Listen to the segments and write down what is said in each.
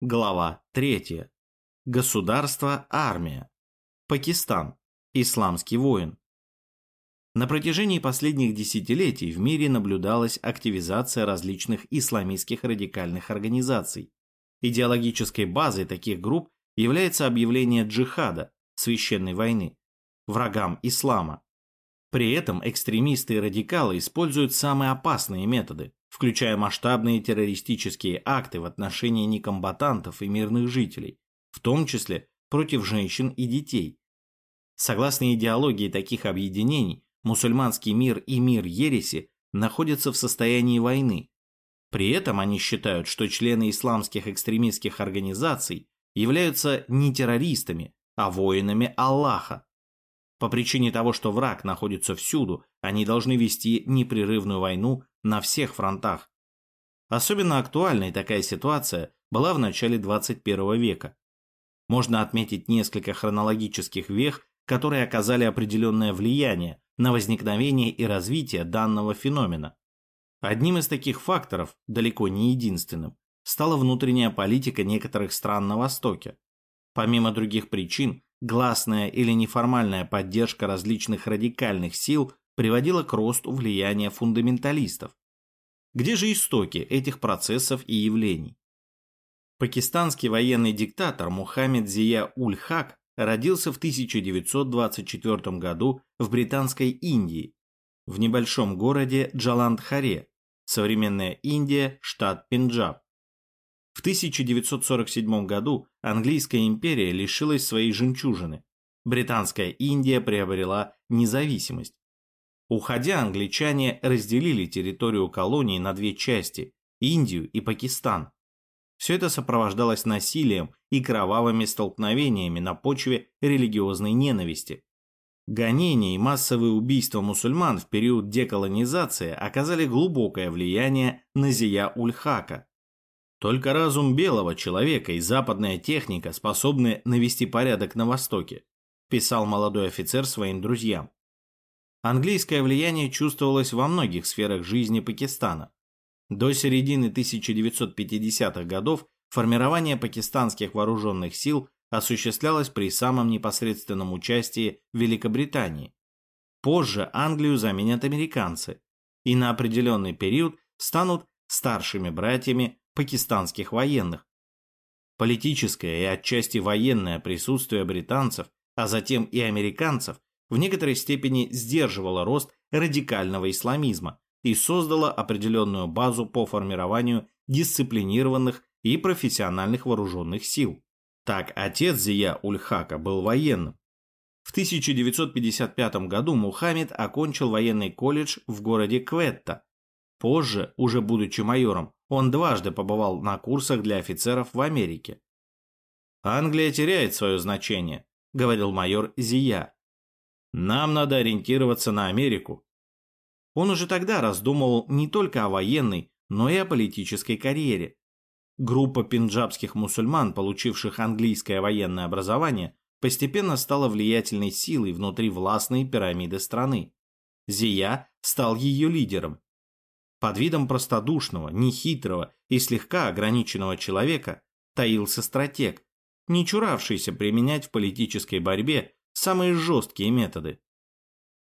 Глава 3. Государство, армия. Пакистан. Исламский воин. На протяжении последних десятилетий в мире наблюдалась активизация различных исламистских радикальных организаций. Идеологической базой таких групп является объявление джихада, священной войны, врагам ислама. При этом экстремисты и радикалы используют самые опасные методы, включая масштабные террористические акты в отношении некомбатантов и мирных жителей, в том числе против женщин и детей. Согласно идеологии таких объединений, мусульманский мир и мир ереси находятся в состоянии войны. При этом они считают, что члены исламских экстремистских организаций являются не террористами, а воинами Аллаха. По причине того, что враг находится всюду, они должны вести непрерывную войну на всех фронтах. Особенно актуальной такая ситуация была в начале 21 века. Можно отметить несколько хронологических вех, которые оказали определенное влияние на возникновение и развитие данного феномена. Одним из таких факторов, далеко не единственным, стала внутренняя политика некоторых стран на Востоке. Помимо других причин, гласная или неформальная поддержка различных радикальных сил приводила к росту влияния фундаменталистов. Где же истоки этих процессов и явлений? Пакистанский военный диктатор Мухаммед Зия Уль-Хак родился в 1924 году в Британской Индии, в небольшом городе Джаландхаре, современная Индия, штат Пенджаб. В 1947 году английская империя лишилась своей жемчужины. Британская Индия приобрела независимость. Уходя, англичане разделили территорию колонии на две части – Индию и Пакистан. Все это сопровождалось насилием и кровавыми столкновениями на почве религиозной ненависти. Гонения и массовые убийства мусульман в период деколонизации оказали глубокое влияние на Зия Ульхака, только разум белого человека и западная техника способны навести порядок на Востоке, писал молодой офицер своим друзьям. Английское влияние чувствовалось во многих сферах жизни Пакистана. До середины 1950-х годов формирование пакистанских вооруженных сил осуществлялось при самом непосредственном участии Великобритании. Позже Англию заменят американцы и на определенный период станут старшими братьями пакистанских военных. Политическое и отчасти военное присутствие британцев, а затем и американцев, в некоторой степени сдерживало рост радикального исламизма и создало определенную базу по формированию дисциплинированных и профессиональных вооруженных сил. Так, отец Зия Ульхака был военным. В 1955 году Мухаммед окончил военный колледж в городе Кветта. Позже, уже будучи майором, он дважды побывал на курсах для офицеров в Америке. «Англия теряет свое значение», — говорил майор Зия. «Нам надо ориентироваться на Америку». Он уже тогда раздумывал не только о военной, но и о политической карьере. Группа пенджабских мусульман, получивших английское военное образование, постепенно стала влиятельной силой внутри властной пирамиды страны. Зия стал ее лидером, под видом простодушного, нехитрого и слегка ограниченного человека таился стратег, не чуравшийся применять в политической борьбе самые жесткие методы.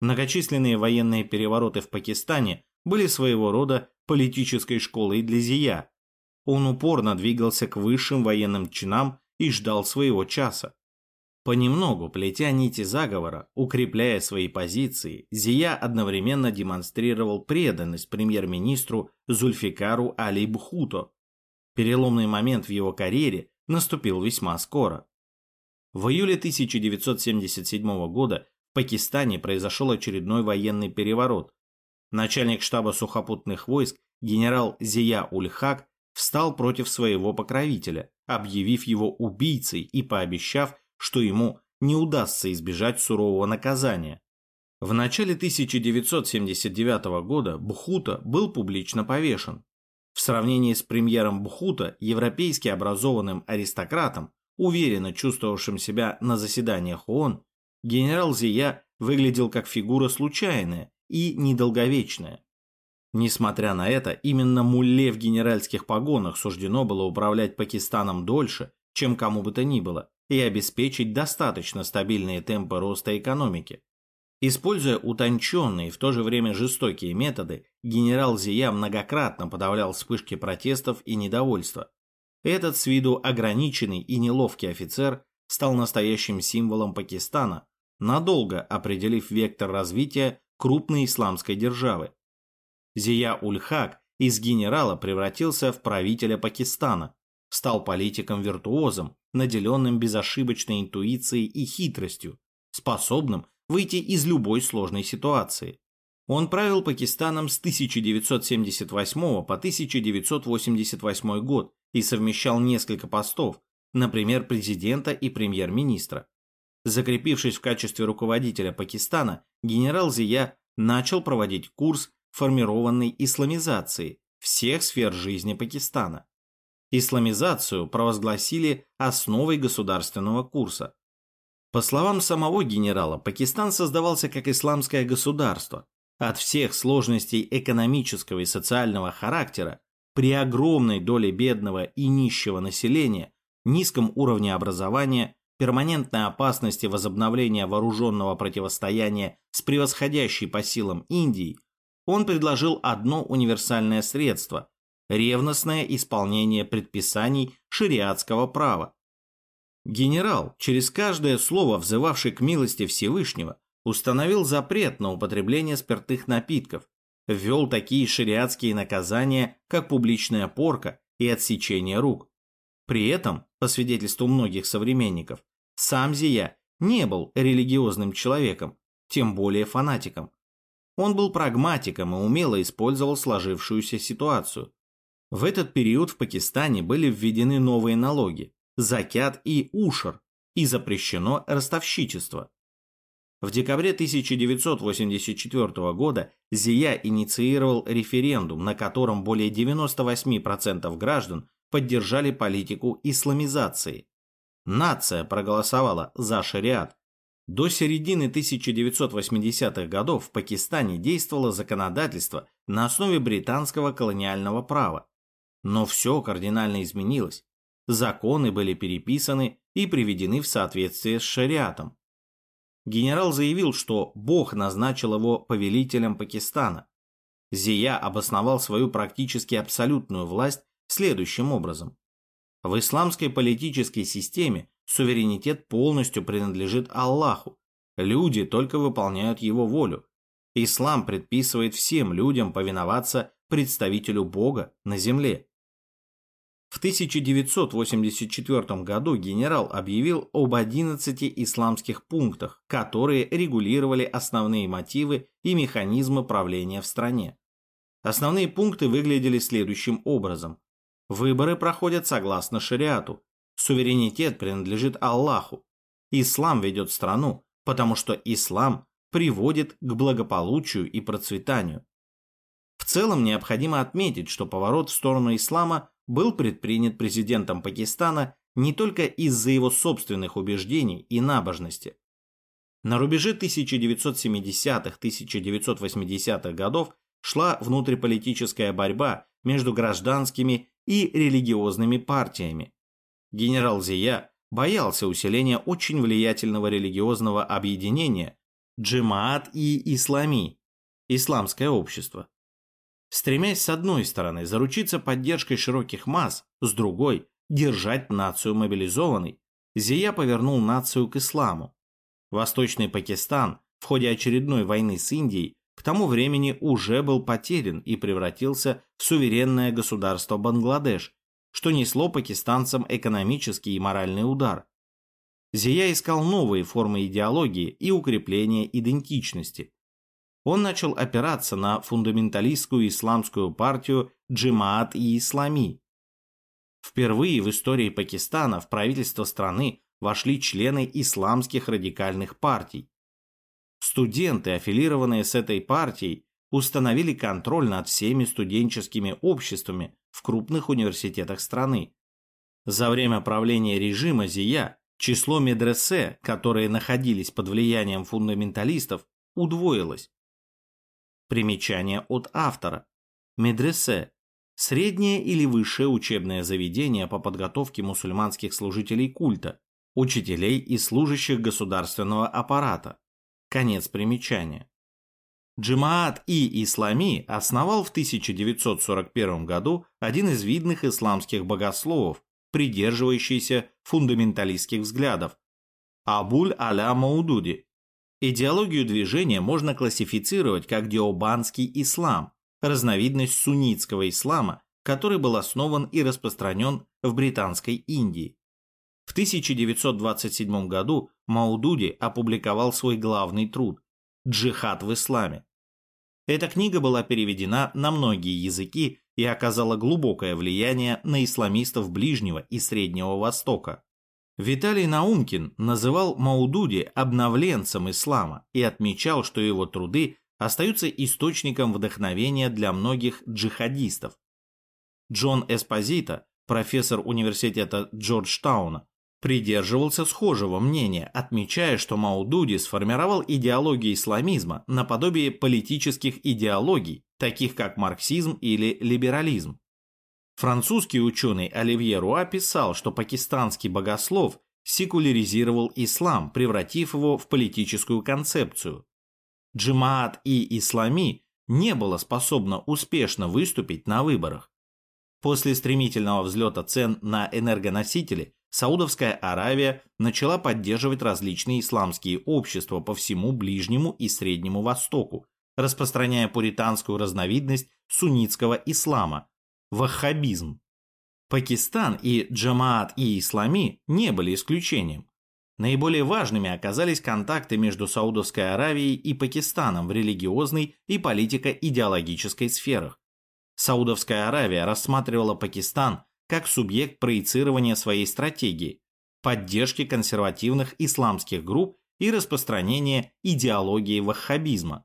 Многочисленные военные перевороты в Пакистане были своего рода политической школой для Зия. Он упорно двигался к высшим военным чинам и ждал своего часа. Понемногу, плетя нити заговора, укрепляя свои позиции, Зия одновременно демонстрировал преданность премьер-министру Зульфикару Али Бхуто. Переломный момент в его карьере наступил весьма скоро. В июле 1977 года в Пакистане произошел очередной военный переворот. Начальник штаба сухопутных войск генерал Зия Ульхак встал против своего покровителя, объявив его убийцей и пообещав что ему не удастся избежать сурового наказания. В начале 1979 года Бхута был публично повешен. В сравнении с премьером Бхута, европейски образованным аристократом, уверенно чувствовавшим себя на заседаниях ООН, генерал Зия выглядел как фигура случайная и недолговечная. Несмотря на это, именно мулле в генеральских погонах суждено было управлять Пакистаном дольше, чем кому бы то ни было, и обеспечить достаточно стабильные темпы роста экономики. Используя утонченные и в то же время жестокие методы, генерал Зия многократно подавлял вспышки протестов и недовольства. Этот с виду ограниченный и неловкий офицер стал настоящим символом Пакистана, надолго определив вектор развития крупной исламской державы. Зия Ульхак из генерала превратился в правителя Пакистана, стал политиком-виртуозом, наделенным безошибочной интуицией и хитростью, способным выйти из любой сложной ситуации. Он правил Пакистаном с 1978 по 1988 год и совмещал несколько постов, например, президента и премьер-министра. Закрепившись в качестве руководителя Пакистана, генерал Зия начал проводить курс формированной исламизации всех сфер жизни Пакистана. Исламизацию провозгласили основой государственного курса. По словам самого генерала, Пакистан создавался как исламское государство. От всех сложностей экономического и социального характера, при огромной доле бедного и нищего населения, низком уровне образования, перманентной опасности возобновления вооруженного противостояния с превосходящей по силам Индией, он предложил одно универсальное средство – ревностное исполнение предписаний шариатского права. Генерал, через каждое слово взывавший к милости Всевышнего, установил запрет на употребление спиртных напитков, ввел такие шариатские наказания, как публичная порка и отсечение рук. При этом, по свидетельству многих современников, сам Зия не был религиозным человеком, тем более фанатиком. Он был прагматиком и умело использовал сложившуюся ситуацию. В этот период в Пакистане были введены новые налоги – закят и ушер, и запрещено ростовщичество. В декабре 1984 года Зия инициировал референдум, на котором более 98% граждан поддержали политику исламизации. Нация проголосовала за шариат, до середины 1980-х годов в Пакистане действовало законодательство на основе британского колониального права. Но все кардинально изменилось. Законы были переписаны и приведены в соответствие с шариатом. Генерал заявил, что Бог назначил его повелителем Пакистана. Зия обосновал свою практически абсолютную власть следующим образом. В исламской политической системе суверенитет полностью принадлежит Аллаху. Люди только выполняют его волю. Ислам предписывает всем людям повиноваться представителю Бога на земле. В 1984 году генерал объявил об 11 исламских пунктах, которые регулировали основные мотивы и механизмы правления в стране. Основные пункты выглядели следующим образом. Выборы проходят согласно шариату, Суверенитет принадлежит Аллаху. Ислам ведет страну, потому что ислам приводит к благополучию и процветанию. В целом необходимо отметить, что поворот в сторону ислама был предпринят президентом Пакистана не только из-за его собственных убеждений и набожности. На рубеже 1970-1980-х годов шла внутриполитическая борьба между гражданскими и религиозными партиями, Генерал Зия боялся усиления очень влиятельного религиозного объединения Джимаат и Ислами, исламское общество. Стремясь с одной стороны заручиться поддержкой широких масс, с другой – держать нацию мобилизованной, Зия повернул нацию к исламу. Восточный Пакистан в ходе очередной войны с Индией к тому времени уже был потерян и превратился в суверенное государство Бангладеш, что несло пакистанцам экономический и моральный удар. Зия искал новые формы идеологии и укрепления идентичности. Он начал опираться на фундаменталистскую исламскую партию Джимаат и Ислами. Впервые в истории Пакистана в правительство страны вошли члены исламских радикальных партий. Студенты, аффилированные с этой партией, установили контроль над всеми студенческими обществами в крупных университетах страны. За время правления режима Зия число медресе, которые находились под влиянием фундаменталистов, удвоилось. Примечание от автора. медресе – среднее или высшее учебное заведение по подготовке мусульманских служителей культа, учителей и служащих государственного аппарата. Конец примечания. Джимаат и Ислами основал в 1941 году один из видных исламских богословов, придерживающийся фундаменталистских взглядов, Абуль Аля Маудуди. Идеологию движения можно классифицировать как диобанский ислам, разновидность суннитского ислама, который был основан и распространен в Британской Индии. В 1927 году Маудуди опубликовал свой главный труд «Джихад в исламе». Эта книга была переведена на многие языки и оказала глубокое влияние на исламистов Ближнего и Среднего Востока. Виталий Наумкин называл Маудуди обновленцем ислама и отмечал, что его труды остаются источником вдохновения для многих джихадистов. Джон Эспозито, профессор университета Джорджтауна, придерживался схожего мнения, отмечая, что Маудуди сформировал идеологию исламизма наподобие политических идеологий, таких как марксизм или либерализм. Французский ученый Оливье Руа писал, что пакистанский богослов секуляризировал ислам, превратив его в политическую концепцию. Джимаат и Ислами не было способно успешно выступить на выборах. После стремительного взлета цен на энергоносители Саудовская Аравия начала поддерживать различные исламские общества по всему Ближнему и Среднему Востоку, распространяя пуританскую разновидность суннитского ислама – ваххабизм. Пакистан и Джамаат и Ислами не были исключением. Наиболее важными оказались контакты между Саудовской Аравией и Пакистаном в религиозной и политико-идеологической сферах. Саудовская Аравия рассматривала Пакистан как субъект проецирования своей стратегии, поддержки консервативных исламских групп и распространения идеологии ваххабизма.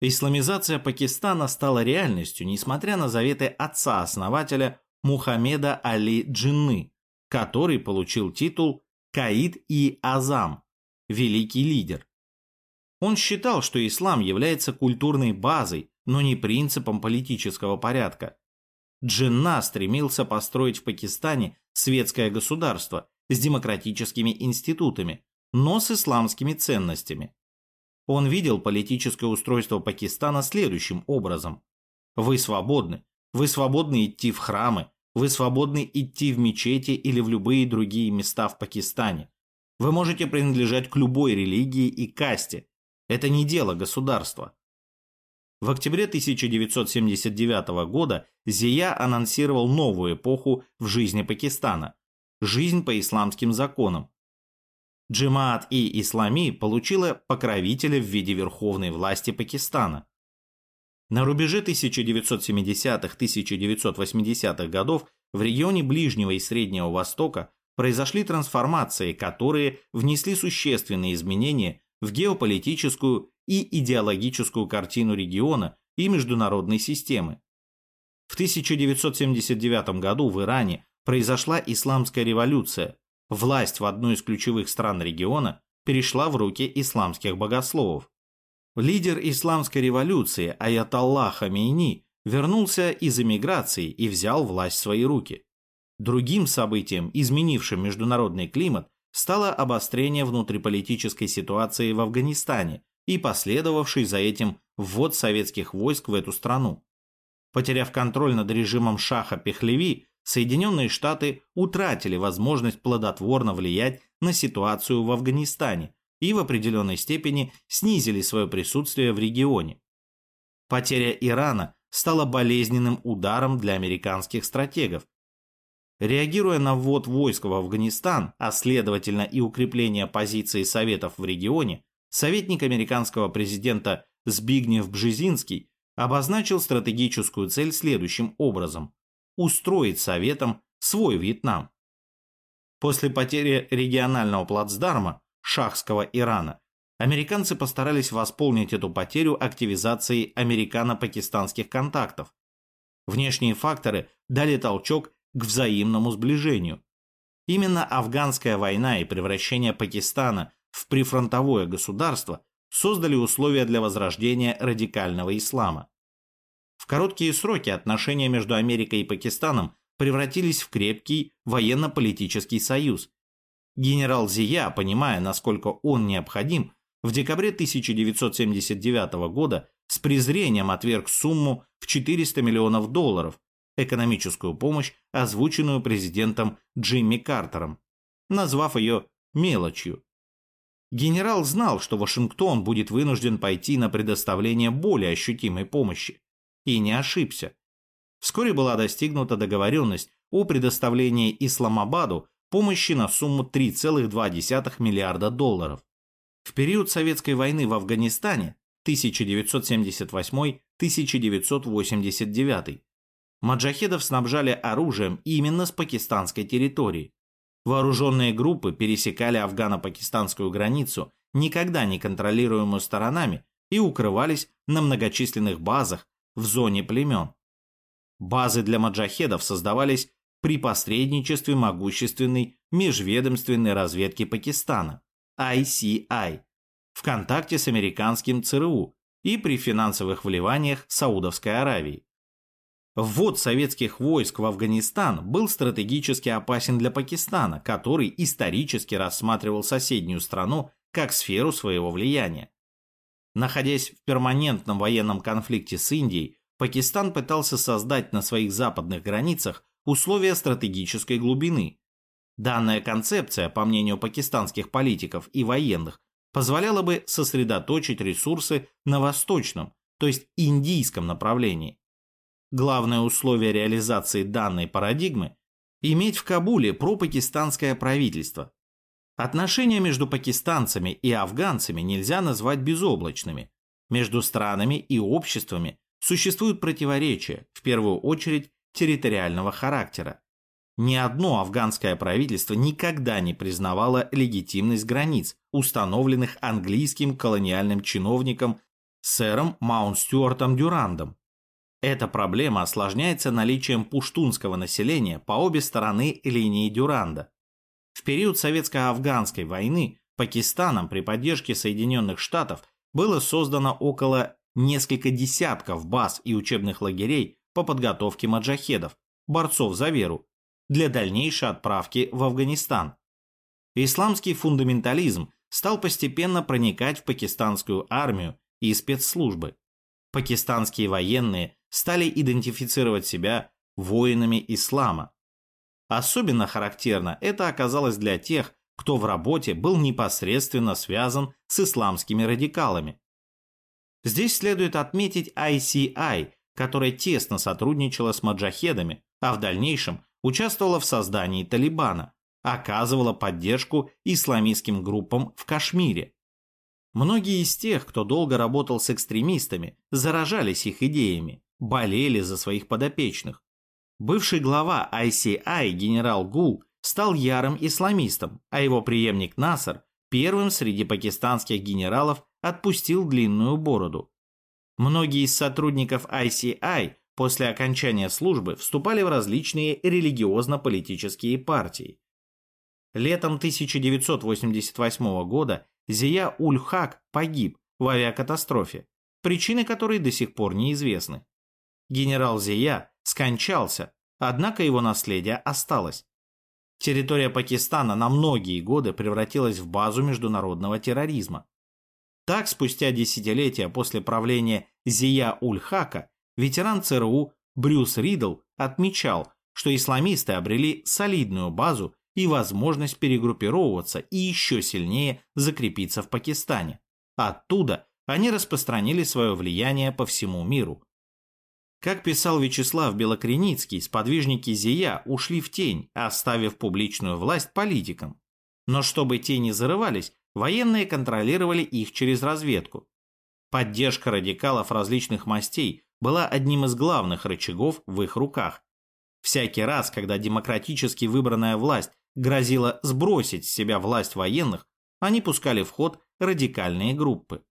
Исламизация Пакистана стала реальностью, несмотря на заветы отца-основателя Мухаммеда Али Джинны, который получил титул Каид и Азам – великий лидер. Он считал, что ислам является культурной базой, но не принципом политического порядка. Джинна стремился построить в Пакистане светское государство с демократическими институтами, но с исламскими ценностями. Он видел политическое устройство Пакистана следующим образом. Вы свободны. Вы свободны идти в храмы. Вы свободны идти в мечети или в любые другие места в Пакистане. Вы можете принадлежать к любой религии и касте. Это не дело государства. В октябре 1979 года Зия анонсировал новую эпоху в жизни Пакистана – жизнь по исламским законам, Джимаат и Ислами получила покровителя в виде верховной власти Пакистана. На рубеже 1970-1980-х годов в регионе Ближнего и Среднего Востока произошли трансформации, которые внесли существенные изменения в геополитическую и идеологическую картину региона и международной системы. В 1979 году в Иране произошла исламская революция, Власть в одной из ключевых стран региона перешла в руки исламских богословов. Лидер исламской революции Аятолла Хамейни вернулся из эмиграции и взял власть в свои руки. Другим событием, изменившим международный климат, стало обострение внутриполитической ситуации в Афганистане и последовавший за этим ввод советских войск в эту страну. Потеряв контроль над режимом Шаха Пехлеви, Соединенные Штаты утратили возможность плодотворно влиять на ситуацию в Афганистане и в определенной степени снизили свое присутствие в регионе. Потеря Ирана стала болезненным ударом для американских стратегов. Реагируя на ввод войск в Афганистан, а следовательно и укрепление позиции Советов в регионе, советник американского президента Збигнев Бжезинский обозначил стратегическую цель следующим образом устроить Советам свой Вьетнам. После потери регионального плацдарма шахского Ирана американцы постарались восполнить эту потерю активизацией американо-пакистанских контактов. Внешние факторы дали толчок к взаимному сближению. Именно афганская война и превращение Пакистана в прифронтовое государство создали условия для возрождения радикального ислама. Короткие сроки отношения между Америкой и Пакистаном превратились в крепкий военно-политический союз. Генерал Зия, понимая, насколько он необходим, в декабре 1979 года с презрением отверг сумму в 400 миллионов долларов, экономическую помощь, озвученную президентом Джимми Картером, назвав ее «мелочью». Генерал знал, что Вашингтон будет вынужден пойти на предоставление более ощутимой помощи. И не ошибся. Вскоре была достигнута договоренность о предоставлении Исламабаду помощи на сумму 3,2 миллиарда долларов. В период Советской войны в Афганистане 1978-1989 маджахедов снабжали оружием именно с пакистанской территории. Вооруженные группы пересекали афгано-пакистанскую границу, никогда не контролируемую сторонами, и укрывались на многочисленных базах в зоне племен. Базы для маджахедов создавались при посредничестве могущественной межведомственной разведки Пакистана ICI в контакте с американским ЦРУ и при финансовых вливаниях Саудовской Аравии. Ввод советских войск в Афганистан был стратегически опасен для Пакистана, который исторически рассматривал соседнюю страну как сферу своего влияния. Находясь в перманентном военном конфликте с Индией, Пакистан пытался создать на своих западных границах условия стратегической глубины. Данная концепция, по мнению пакистанских политиков и военных, позволяла бы сосредоточить ресурсы на восточном, то есть индийском направлении. Главное условие реализации данной парадигмы – иметь в Кабуле пропакистанское правительство. Отношения между пакистанцами и афганцами нельзя назвать безоблачными. Между странами и обществами существуют противоречия, в первую очередь территориального характера. Ни одно афганское правительство никогда не признавало легитимность границ, установленных английским колониальным чиновником сэром Маунт Стюартом Дюрандом. Эта проблема осложняется наличием пуштунского населения по обе стороны линии Дюранда. В период Советско-Афганской войны Пакистаном при поддержке Соединенных Штатов было создано около несколько десятков баз и учебных лагерей по подготовке маджахедов, борцов за веру, для дальнейшей отправки в Афганистан. Исламский фундаментализм стал постепенно проникать в пакистанскую армию и спецслужбы. Пакистанские военные стали идентифицировать себя воинами ислама. Особенно характерно это оказалось для тех, кто в работе был непосредственно связан с исламскими радикалами. Здесь следует отметить ICI, которая тесно сотрудничала с маджахедами, а в дальнейшем участвовала в создании Талибана, оказывала поддержку исламистским группам в Кашмире. Многие из тех, кто долго работал с экстремистами, заражались их идеями болели за своих подопечных. Бывший глава ICI генерал Гул стал ярым исламистом, а его преемник Насар первым среди пакистанских генералов отпустил длинную бороду. Многие из сотрудников ICI после окончания службы вступали в различные религиозно-политические партии. Летом 1988 года Зия Уль-Хак погиб в авиакатастрофе, причины которой до сих пор неизвестны. Генерал Зия скончался, однако его наследие осталось. Территория Пакистана на многие годы превратилась в базу международного терроризма. Так, спустя десятилетия после правления Зия Ульхака, ветеран ЦРУ Брюс Ридл отмечал, что исламисты обрели солидную базу и возможность перегруппировываться и еще сильнее закрепиться в Пакистане. Оттуда они распространили свое влияние по всему миру. Как писал Вячеслав Белокреницкий, сподвижники Зия ушли в тень, оставив публичную власть политикам. Но чтобы те не зарывались, военные контролировали их через разведку. Поддержка радикалов различных мастей была одним из главных рычагов в их руках. Всякий раз, когда демократически выбранная власть грозила сбросить с себя власть военных, они пускали в ход радикальные группы.